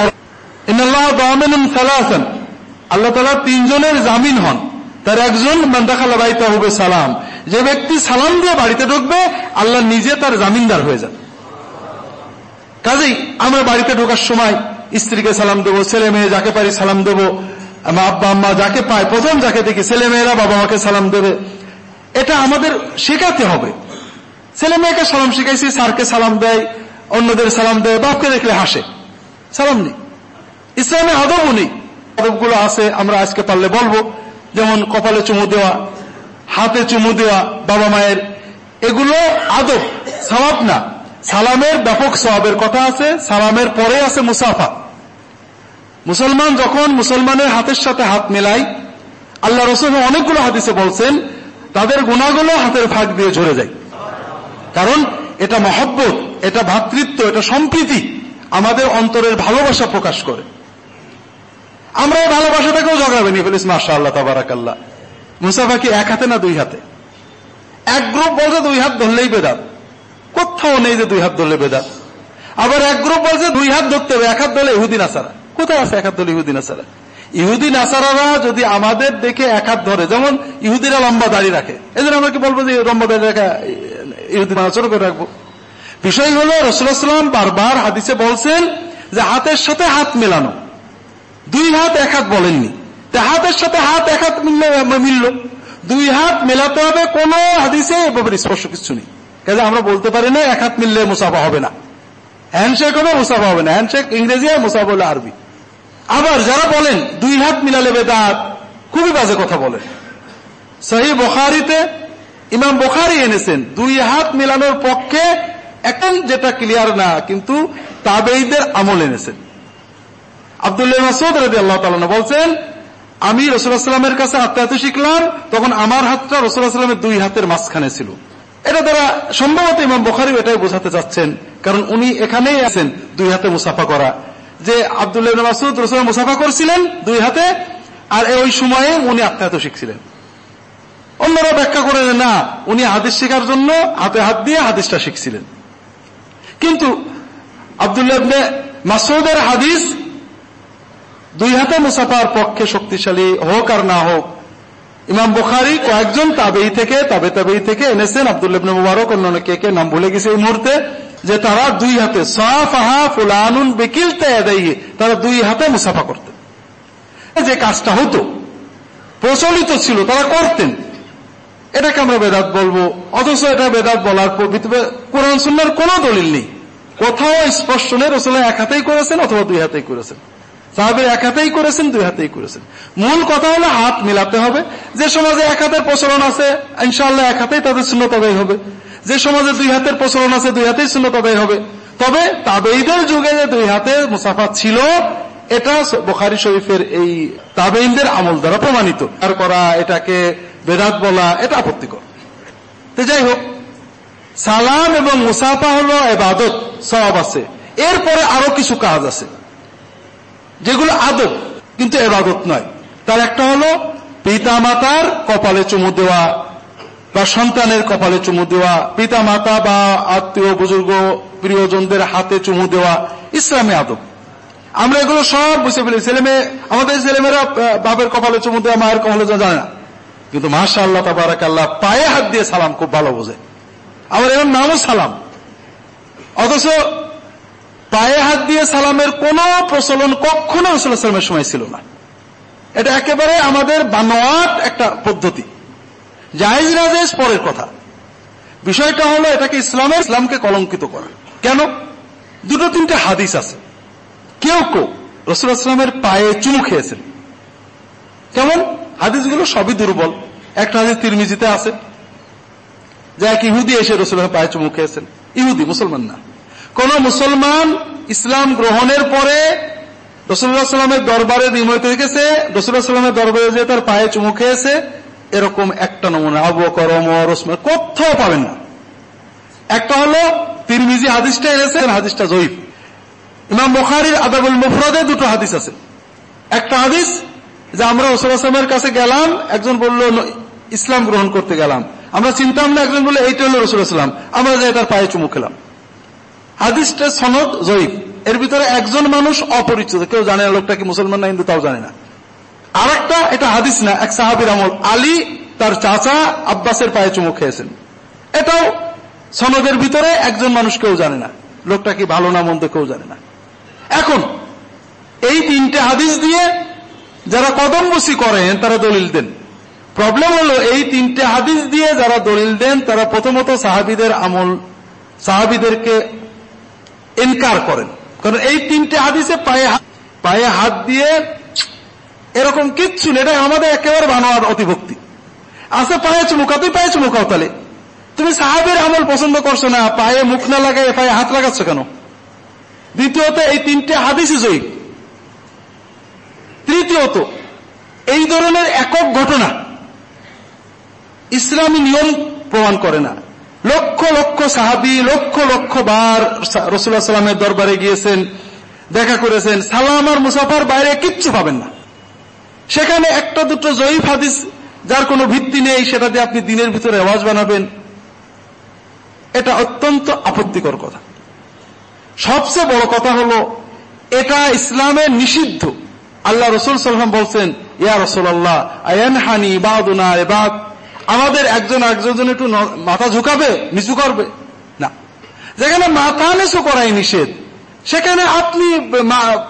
আল্লাহ তালা তিনজনের জামিন হন। তার একজন মান্দাখালা বাড়িতে হবে সালাম যে ব্যক্তি সালাম দিয়ে বাড়িতে ঢুকবে, আল্লাহ নিজে তার জামিনদার হয়ে যান। কাজেই আমরা বাড়িতে ঢোকার সময় স্ত্রীকে সালাম দেবো, ছেলে মেয়ে যাকে পারি সালাম দেবো আব্বা, আম্মা যাকে পায়, প্রথম যাকে দেখি ছেলে মেয়েরা বাবা মাকে সালাম দেবে। এটা আমাদের শেখাতে হবে। ছেলে মেয়েকে সালাম শিখাইছি, স্যারকে সালাম দেয়, অন্যদের সালাম দেয়, বাপকে দেখলে হাসে। সালাম নেই। ইসলামে আদবও নেই। আদবগুলো আছে, আমরা আজকে পারলে বলব। যেমন কপালে চুমু দেওয়া, হাতে চুমু দেওয়া, বাবা মায়ের, এগুলো আদব সবাব না। সালামের ব্যাপক সবাবের কথা আছে, সালামের পরে আছে মুসাফা। মুসলমান যখন মুসলমানের হাতের সাথে হাত মেলাই আল্লাহ রসুল অনেকগুলো হাদিসে বলছেন, তাদের গুণাগুলো হাতের ভাগ দিয়ে ঝরে যায়। কারণ এটা মহব্বত, এটা ভাতৃত্ব, এটা সম্প্রীতি আমাদের অন্তরের ভালোবাসা প্রকাশ করে। আমরা এই ভালোবাসাটাকেও ঝগড়া বানিয়ে ফেলিস মাসা আল্লাহ তাবারাকাল্লাহ। মুসাফা কি এক হাতে না দুই হাতে? এক গ্রুপ বলছে দুই হাত ধরলেই বেদাত। কোথাও নেই যে দুই হাত ধরলে বেদাত। আবার এক গ্রুপ বলছে, দুই হাত ধরতে হবে, এক হাত ধরলে ইহুদিন আসারা কোথায় আছে এক হাত ধরলে ইহুদিন আসারা ইহুদিন আসারারা যদি আমাদের দেখে এক হাত ধরে, যেমন ইহুদিরা লম্বা দাড়ি রাখে। এই জন্য আমরা কি বলব যে লম্বা দাড়ি রাখা ইহুদিন আচরণ করে রাখব। বিষয় হলো রসুলাম বারবার হাদিসে বলছেন যে হাতের সাথে হাত মেলানো। দুই হাত এক হাত বলেননি। হাতের সাথে হাত এক হাত মিললে দুই হাত মেলাতে হবে কোন হাদিসে এভাবে স্পর্শ কিছু নেই। কাজে আমরা বলতে পারি না, এক হাত মিললে মুসাফা হবে না। হ্যান্ডশেক হবে মুসাফা হবে না। হ্যান্ডশেক ইংরেজি আর মুসাফা হলে আরবি। আবার যারা বলেন, দুই হাত মিলালে বেদাত, খুবই বাজে কথা বলেন। সহি বখারিতে ইমাম বখারি এনেছেন, দুই হাত মিলানোর পক্ষে এখন যেটা ক্লিয়ার না, কিন্তু তাবেইদের আমল এনেছেন। আবদুল্লাহ মাসুদ রাজি আল্লাহ তালা বলছেন, আমি রসুলামের কাছে আত্মাহাতে শিখলাম, তখন আমার হাতটা রসুলামের দুই হাতের মাঝখানে ছিল। এটা দ্বারা সম্ভবত ইমাম বখারি এটাই বোঝাতে চাচ্ছেন, কারণ উনি এখানেই আছেন দুই হাতে মুসাফা করা। যে আবদুল্লাহ মাসুদ রসুল মুসাফা করছিলেন দুই হাতে, আর ওই সময়ে উনি আত্মাহাত শিখছিলেন। অন্যরা ব্যাখ্যা করে না, উনি হাদিস শেখার জন্য হাতে হাত দিয়ে হাদিসটা শিখছিলেন। কিন্তু আবদুল্লাহ মাসুদের হাদিস দুই হাতে মুসাফার পক্ষে শক্তিশালী হোক আর না হোক ইমাম বুখারি কয়েকজন তাবেই থেকে, তাবে তাবেই থেকে এনেছেন। আবদুল্লাহ মুবারক অন্য কে কে নাম ভুলে গেছে এই মুহূর্তে, যে তারা দুই হাতে, সাফাহা ফুলানুন বেকিলতে দেয় তারা দুই হাতে মুসাফা করতেন। যে কাজটা হতো, প্রচলিত ছিল, তারা করতেন। এটাকে আমরা বেদাত বলব। অথচ এটা বেদাত বলার কোরআন সুন্নার কোন দলিল নেই। কোথাও স্পষ্ট নেই রসুল এক হাতেই করেছেন অথবা দুই হাতেই করেছেন। সাহাবের এক হাতেই করেছেন, দুই হাতেই করেছেন। মূল কথা হলো হাত মিলাতে হবে। যে সমাজে এক হাতের প্রচলন আছে ইনশাল্লাহ এক হাতেই তাদের শূন্যত আদায় হবে। যে সমাজে দুই হাতের প্রচলন আছে, দুই হাতেই শূন্যত আদায় হবে। তবে তাবেইদের যুগে যে দুই হাতে মুসাফা ছিল, এটা বোখারি শরীফের এই তাবেইনদের আমল দ্বারা প্রমাণিত। আর করা, এটাকে বেদাত বলা, এটা আপত্তিকর। তো যাই হোক, সালাম এবং মুসাফা হলো এবাদত সব আছে। এরপরে আরও কিছু কাজ আছে। যেগুলো আদব, কিন্তু এবাদত নয়। তার একটা হলো পিতা মাতার কপালে চুমু দেওয়া বা সন্তানের কপালে চুমু দেওয়া পিতা মাতা বা আত্মীয়, বুজুর্গ, প্রিয়জনদের হাতে চুমু দেওয়া, ইসলামে আদব। আমরা এগুলো সব বুঝে ফেলি ছেলে মেয়ে, আমাদের ছেলেমেয়েরা বাপের কপালে চুমু দেওয়া, মায়ের কপালে জানে না। কিন্তু মাসা আল্লাহ তাবারাক আল্লাহ পায়ে হাত দিয়ে সালাম খুব ভালো বোঝে। আমার এর নামও সালাম। অথচ পায়ে হাত দিয়ে সালামের কোন প্রচলন কখনো রসুল্লাহামের সময় ছিল না। এটা একেবারে আমাদের বানোয়াট একটা পদ্ধতি। জাহেজ রাজেজ পরের কথা। বিষয়টা হলো এটাকে ইসলামের ইসলামকে কলঙ্কিত করা। কেন? দুটো তিনটে হাদিস আছে। কেউ কেউ রসুলামের পায়ে চুমু খেয়েছেন। কেমন? হাদিসগুলো সবই দুর্বল। একটা হাদিস তিরমিজিতে আছে। যে এক ইহুদি এসে রসুলের পায়ে চুমু খেয়েছেন। ইহুদি, মুসলমান না। কোন মুসলমান ইসলাম গ্রহণের পরে রসুল্লাহ সাল্লামের দরবারে নিয়মিত রেখেছে রসুল্লাহ সাল্লামের দরবারে যে তার পায়ে চুমু খেয়েছে, এরকম একটা নমুনা, আবু করম রসমান কোথাও পাবেন না। একটা হলো তিরমিজি হাদিসটা এনেছেন হাদিসটা জয়ীফ। ইমাম বখারির আদাবুল মুফরদে দুটো হাদিস আছে। একটা হাদিস যে আমরা ওসলামের কাছে গেলাম, একজন বলল ইসলাম গ্রহণ করতে গেলাম। আমরা চিন্তাম না, একজন বলল, এইটা হলো রসুলাম আমরা যাই তার পায়ে চুমু খেলাম। হাদিসটা সনদ জয়ীফ। এর ভিতরে একজন মানুষ অপরিচিত। কেউ জানে না লোকটা কি মুসলমান না হিন্দু, তাও জানে না। আর একটা এটা হাদিস না, এক সাহাবির আমল। আলী তার চাচা আব্বাসের পায়ে চুমু খেয়েছেন। এটাও সনদের ভিতরে একজন মানুষ কেউ জানে না। লোকটা কি ভালো না মন্দ কেউ জানে না। এখন, এই তিনটে হাদিস দিয়ে যারা কদম বসি করেন, তারা দলিল দেন। প্রবলেম হলো, এই তিনটে হাদিস দিয়ে যারা দলিল দেন, তারা প্রথমত সাহাবিদের আমল, সাহাবিদেরকে ইনকার করেন। কারণ এই তিনটে হাদিসে পায়ে পায়ে হাত দিয়ে এরকম কিচ্ছু নেই। আমাদের একেবারে বানোয়ার অতিভক্তি। আছে পায়ে চুমুকা তুই পায়ে চুমুকাও তাহলে। তুমি সাহাবের আমল পছন্দ করছ না, পায়ে মুখ না লাগাই পায়ে হাত লাগাচ্ছ কেন? দ্বিতীয়ত, এই তিনটে হাদিসই জয়ী। তৃতীয়ত, এই ধরনের একক ঘটনা ইসলামী নিয়ম প্রমাণ করে না। লক্ষ লক্ষ সাহাবি, লক্ষ লক্ষ বার রসুল্লাহ সাল্লামের দরবারে গিয়েছেন, দেখা করেছেন, সালাম আর মুসাফার বাইরে কিচ্ছু পাবেন না। সেখানে একটা দুটো জয়ীফ হাদিস, যার কোনো ভিত্তি নেই, সেটা দিয়ে আপনি দিনের ভিতরে আওয়াজ বানাবেন। এটা অত্যন্ত আপত্তিকর কথা। সবচেয়ে বড় কথা হলো, এটা ইসলামের নিষিদ্ধ। আল্লাহ রসুল সাল্লাম বলছেন, ইয়া রসুল আল্লাহ আয়ান হানি এবাদ আমাদের একজন একজন একটু মাথা ঝুঁকাবে, নিচু করবে। না। যেখানে মাথা নিচু করাই নিষেধ, সেখানে আপনি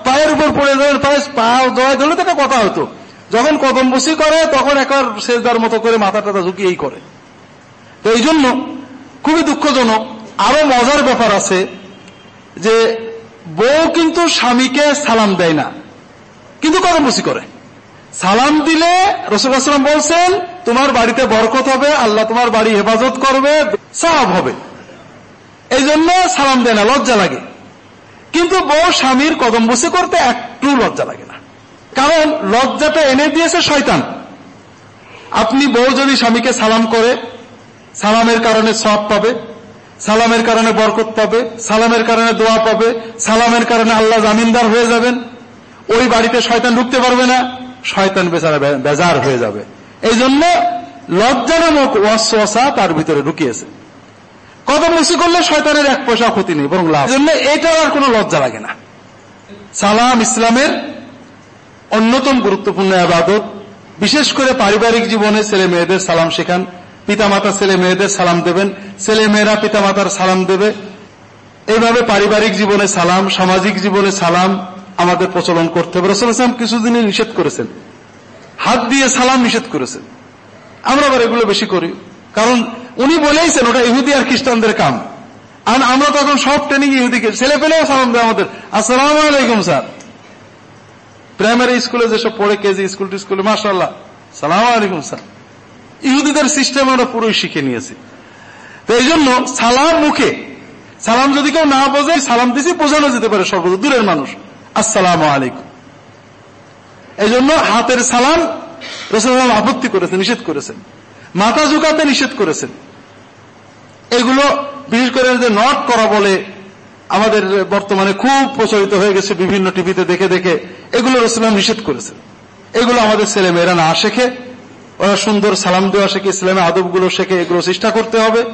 পায়ের উপর পড়ে যাবেন পায়ে পা জয় ধরলে তো কথা হতো। যখন কদম বসি করে, তখন একবার সেজদার মতো করে মাথা টাথা ঝুঁকিয়েই করে। তো এই জন্য খুবই দুঃখজনক, আরও মজার ব্যাপার আছে যে বউ কিন্তু স্বামীকে সালাম দেয় না, কিন্তু কদম বসি করে। সালাম দিলে রসুল আসলাম বলছেন তোমার বাড়িতে বরকত হবে, আল্লাহ তোমার বাড়ি হেফাজত করবে সব হবে। এই জন্য সালাম দেয় না, লজ্জা লাগে। কিন্তু বউ স্বামীর কদম বসে করতে একটু লজ্জা লাগে না। কারণ লজ্জাটা এনে দিয়েছে শয়তান। আপনি বউ যদি স্বামীকে সালাম করে, সালামের কারণে সব পাবে, সালামের কারণে বরকত পাবে, সালামের কারণে দোয়া পাবে, সালামের কারণে আল্লাহ জামিনদার হয়ে যাবেন, ওই বাড়িতে শয়তান ঢুকতে পারবে না, শয়তান বেচারা বেজার হয়ে যাবে। এই জন্য লজ্জা নামক ওয়াসা তার ভিতরে ঢুকিয়েছে। কদম মুসি করলে শয়তানের এক পয়সা ক্ষতি নেই, বরং লাভ। জন্য এটার আর কোনো লজ্জা লাগে না। সালাম ইসলামের অন্যতম গুরুত্বপূর্ণ আবাদত। বিশেষ করে পারিবারিক জীবনে ছেলে মেয়েদের সালাম শেখান। পিতামাতা ছেলে মেয়েদের সালাম দেবেন। ছেলে মেয়েরা পিতামাতার সালাম দেবে। এইভাবে পারিবারিক জীবনে সালাম, সামাজিক জীবনে সালাম আমাদের প্রচলন করতে হবে। রসুল ইসলাম কিছুদিনই নিষেধ করেছেন। হাত দিয়ে সালাম নিষেধ করেছেন। আমরা আবার এগুলো বেশি করি। কারণ উনি বলেইছেন, ওটা ইহুদি আর খ্রিস্টানদের কাম। আর আমরা তখন সব ট্রেনিং ইহুদিকে ছেলে পেলেও সালাম দেয় আমাদের। আসসালাম আলাইকুম, স্যার। প্রাইমারি স্কুলে যেসব পড়ে, কেজি স্কুল স্কুলে মাসাল্লাহ সালাম আলাইকুম, স্যার। ইহুদিদের সিস্টেম আমরা পুরোই শিখে নিয়েছি। তো এই জন্য সালাম মুখে। সালাম যদি কেউ না বোঝে, সালাম দিছি, বোঝানো যেতে পারে সর্বদা দূরের মানুষ। আসসালাম আলাইকুম। এই জন্য হাতের সালাম রসুলাম আপত্তি করেছেন, নিষেধ করেছেন। মাথা ঝুঁকাতে নিষেধ করেছেন। এগুলো বিশেষ করে যে নট করা বলে আমাদের বর্তমানে খুব প্রচলিত হয়ে গেছে বিভিন্ন টিভিতে দেখে দেখে, এগুলো রসুলাম নিষেধ করেছেন। এগুলো আমাদের ছেলে মেয়েরা না শেখে, ওরা সুন্দর সালাম দেওয়া শেখে ইসলামের আদবগুলো শেখে, এগুলো চেষ্টা করতে হবে।